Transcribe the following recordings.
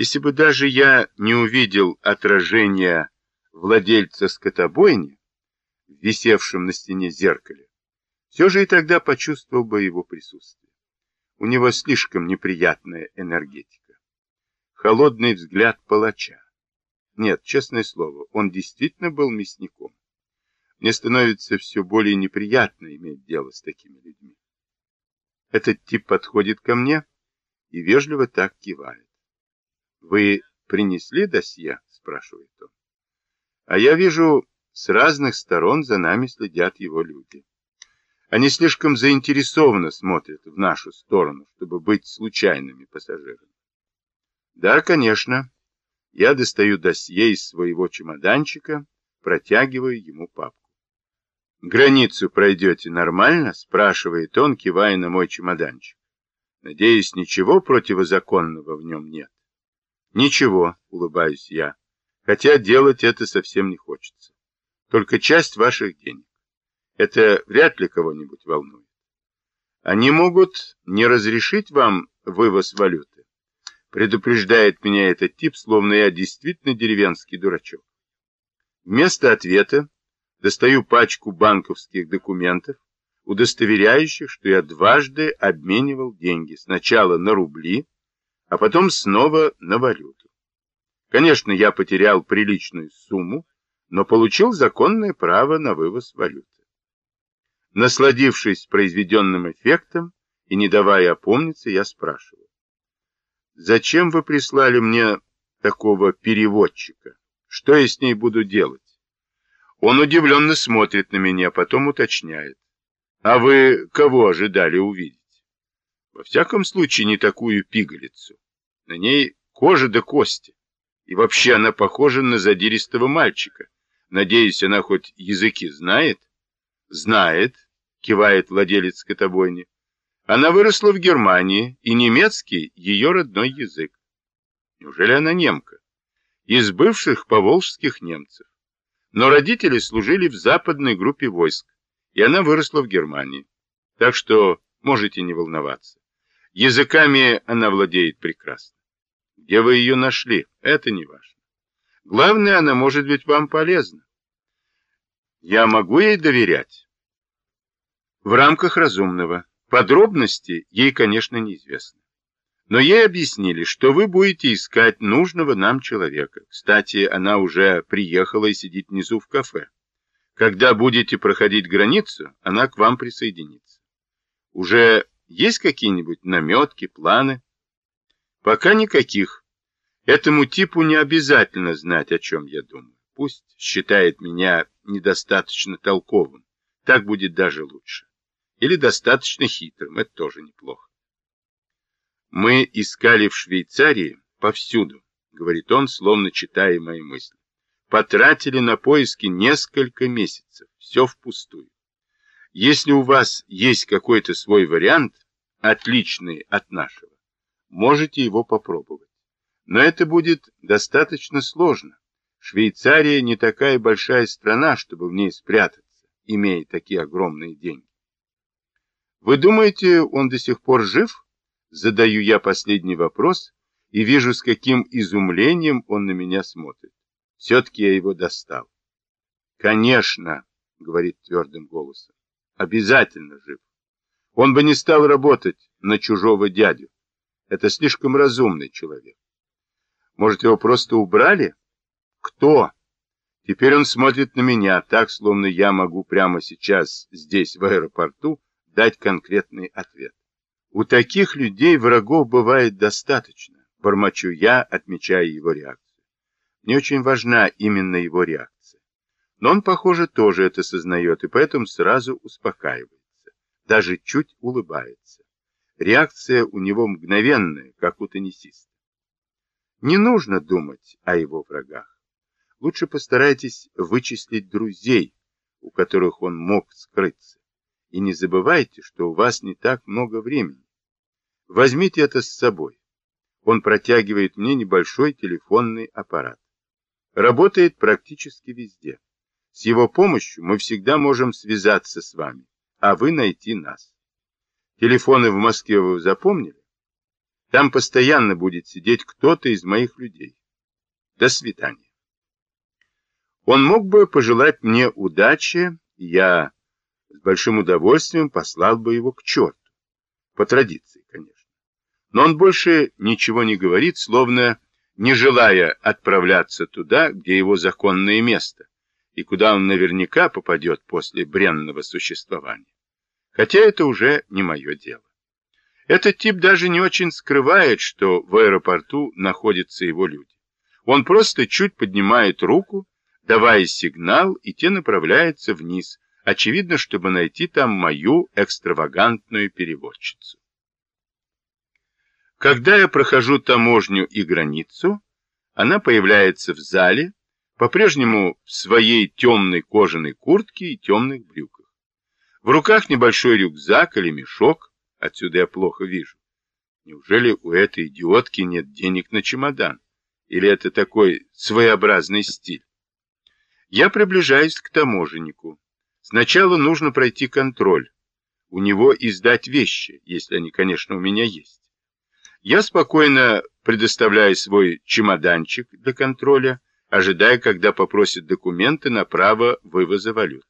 Если бы даже я не увидел отражения владельца скотобойни, висевшем на стене зеркале, все же и тогда почувствовал бы его присутствие. У него слишком неприятная энергетика. Холодный взгляд палача. Нет, честное слово, он действительно был мясником. Мне становится все более неприятно иметь дело с такими людьми. Этот тип подходит ко мне и вежливо так кивает. «Вы принесли досье?» — спрашивает он. А я вижу, с разных сторон за нами следят его люди. Они слишком заинтересованно смотрят в нашу сторону, чтобы быть случайными пассажирами. Да, конечно. Я достаю досье из своего чемоданчика, протягиваю ему папку. «Границу пройдете нормально?» — спрашивает он, кивая на мой чемоданчик. «Надеюсь, ничего противозаконного в нем нет?» «Ничего», — улыбаюсь я, хотя делать это совсем не хочется. Только часть ваших денег. Это вряд ли кого-нибудь волнует. Они могут не разрешить вам вывоз валюты. Предупреждает меня этот тип, словно я действительно деревенский дурачок. Вместо ответа достаю пачку банковских документов, удостоверяющих, что я дважды обменивал деньги, сначала на рубли, а потом снова на валюту. Конечно, я потерял приличную сумму, но получил законное право на вывоз валюты. Насладившись произведенным эффектом и не давая опомниться, я спрашиваю. Зачем вы прислали мне такого переводчика? Что я с ней буду делать? Он удивленно смотрит на меня, потом уточняет. А вы кого ожидали увидеть? Во всяком случае, не такую пигалицу. На ней кожа до кости. И вообще она похожа на задиристого мальчика. Надеюсь, она хоть языки знает? Знает, кивает владелец скотобойни. Она выросла в Германии, и немецкий ее родной язык. Неужели она немка? Из бывших поволжских немцев но родители служили в западной группе войск, и она выросла в Германии. Так что можете не волноваться. Языками она владеет прекрасно. Где вы ее нашли, это не важно. Главное, она может быть вам полезна. Я могу ей доверять? В рамках разумного. Подробности ей, конечно, неизвестны. Но ей объяснили, что вы будете искать нужного нам человека. Кстати, она уже приехала и сидит внизу в кафе. Когда будете проходить границу, она к вам присоединится. Уже есть какие-нибудь наметки, планы? Пока никаких. Этому типу не обязательно знать, о чем я думаю. Пусть считает меня недостаточно толковым. Так будет даже лучше. Или достаточно хитрым. Это тоже неплохо. Мы искали в Швейцарии повсюду, говорит он, словно читая мои мысли. Потратили на поиски несколько месяцев, все впустую. Если у вас есть какой-то свой вариант, отличный от нашего, можете его попробовать. Но это будет достаточно сложно. Швейцария не такая большая страна, чтобы в ней спрятаться, имея такие огромные деньги. Вы думаете, он до сих пор жив? Задаю я последний вопрос и вижу, с каким изумлением он на меня смотрит. Все-таки я его достал. «Конечно», — говорит твердым голосом, — «обязательно жив. Он бы не стал работать на чужого дядю. Это слишком разумный человек. Может, его просто убрали? Кто? Теперь он смотрит на меня так, словно я могу прямо сейчас, здесь, в аэропорту, дать конкретный ответ. У таких людей врагов бывает достаточно, бормочу я, отмечая его реакцию. Мне очень важна именно его реакция. Но он, похоже, тоже это сознает, и поэтому сразу успокаивается, даже чуть улыбается. Реакция у него мгновенная, как у теннисиста. Не нужно думать о его врагах. Лучше постарайтесь вычислить друзей, у которых он мог скрыться. И не забывайте, что у вас не так много времени. Возьмите это с собой. Он протягивает мне небольшой телефонный аппарат. Работает практически везде. С его помощью мы всегда можем связаться с вами, а вы найти нас. Телефоны в Москве вы запомнили? Там постоянно будет сидеть кто-то из моих людей. До свидания. Он мог бы пожелать мне удачи, я с большим удовольствием послал бы его к черту. По традиции, конечно. Но он больше ничего не говорит, словно не желая отправляться туда, где его законное место, и куда он наверняка попадет после бренного существования. Хотя это уже не мое дело. Этот тип даже не очень скрывает, что в аэропорту находятся его люди. Он просто чуть поднимает руку, давая сигнал, и те направляются вниз, очевидно, чтобы найти там мою экстравагантную переводчицу. Когда я прохожу таможню и границу, она появляется в зале, по-прежнему в своей темной кожаной куртке и темных брюках. В руках небольшой рюкзак или мешок, Отсюда я плохо вижу. Неужели у этой идиотки нет денег на чемодан? Или это такой своеобразный стиль? Я приближаюсь к таможеннику. Сначала нужно пройти контроль. У него издать вещи, если они, конечно, у меня есть. Я спокойно предоставляю свой чемоданчик для контроля, ожидая, когда попросят документы на право вывоза валюты.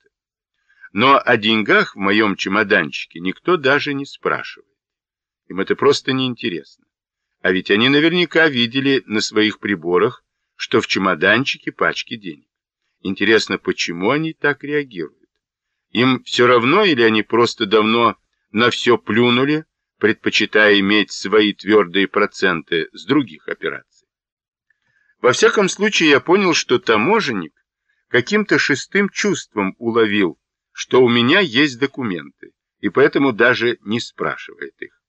Но о деньгах в моем чемоданчике никто даже не спрашивает. Им это просто неинтересно. А ведь они наверняка видели на своих приборах, что в чемоданчике пачки денег. Интересно, почему они так реагируют? Им все равно или они просто давно на все плюнули, предпочитая иметь свои твердые проценты с других операций? Во всяком случае, я понял, что таможенник каким-то шестым чувством уловил, что у меня есть документы, и поэтому даже не спрашивает их.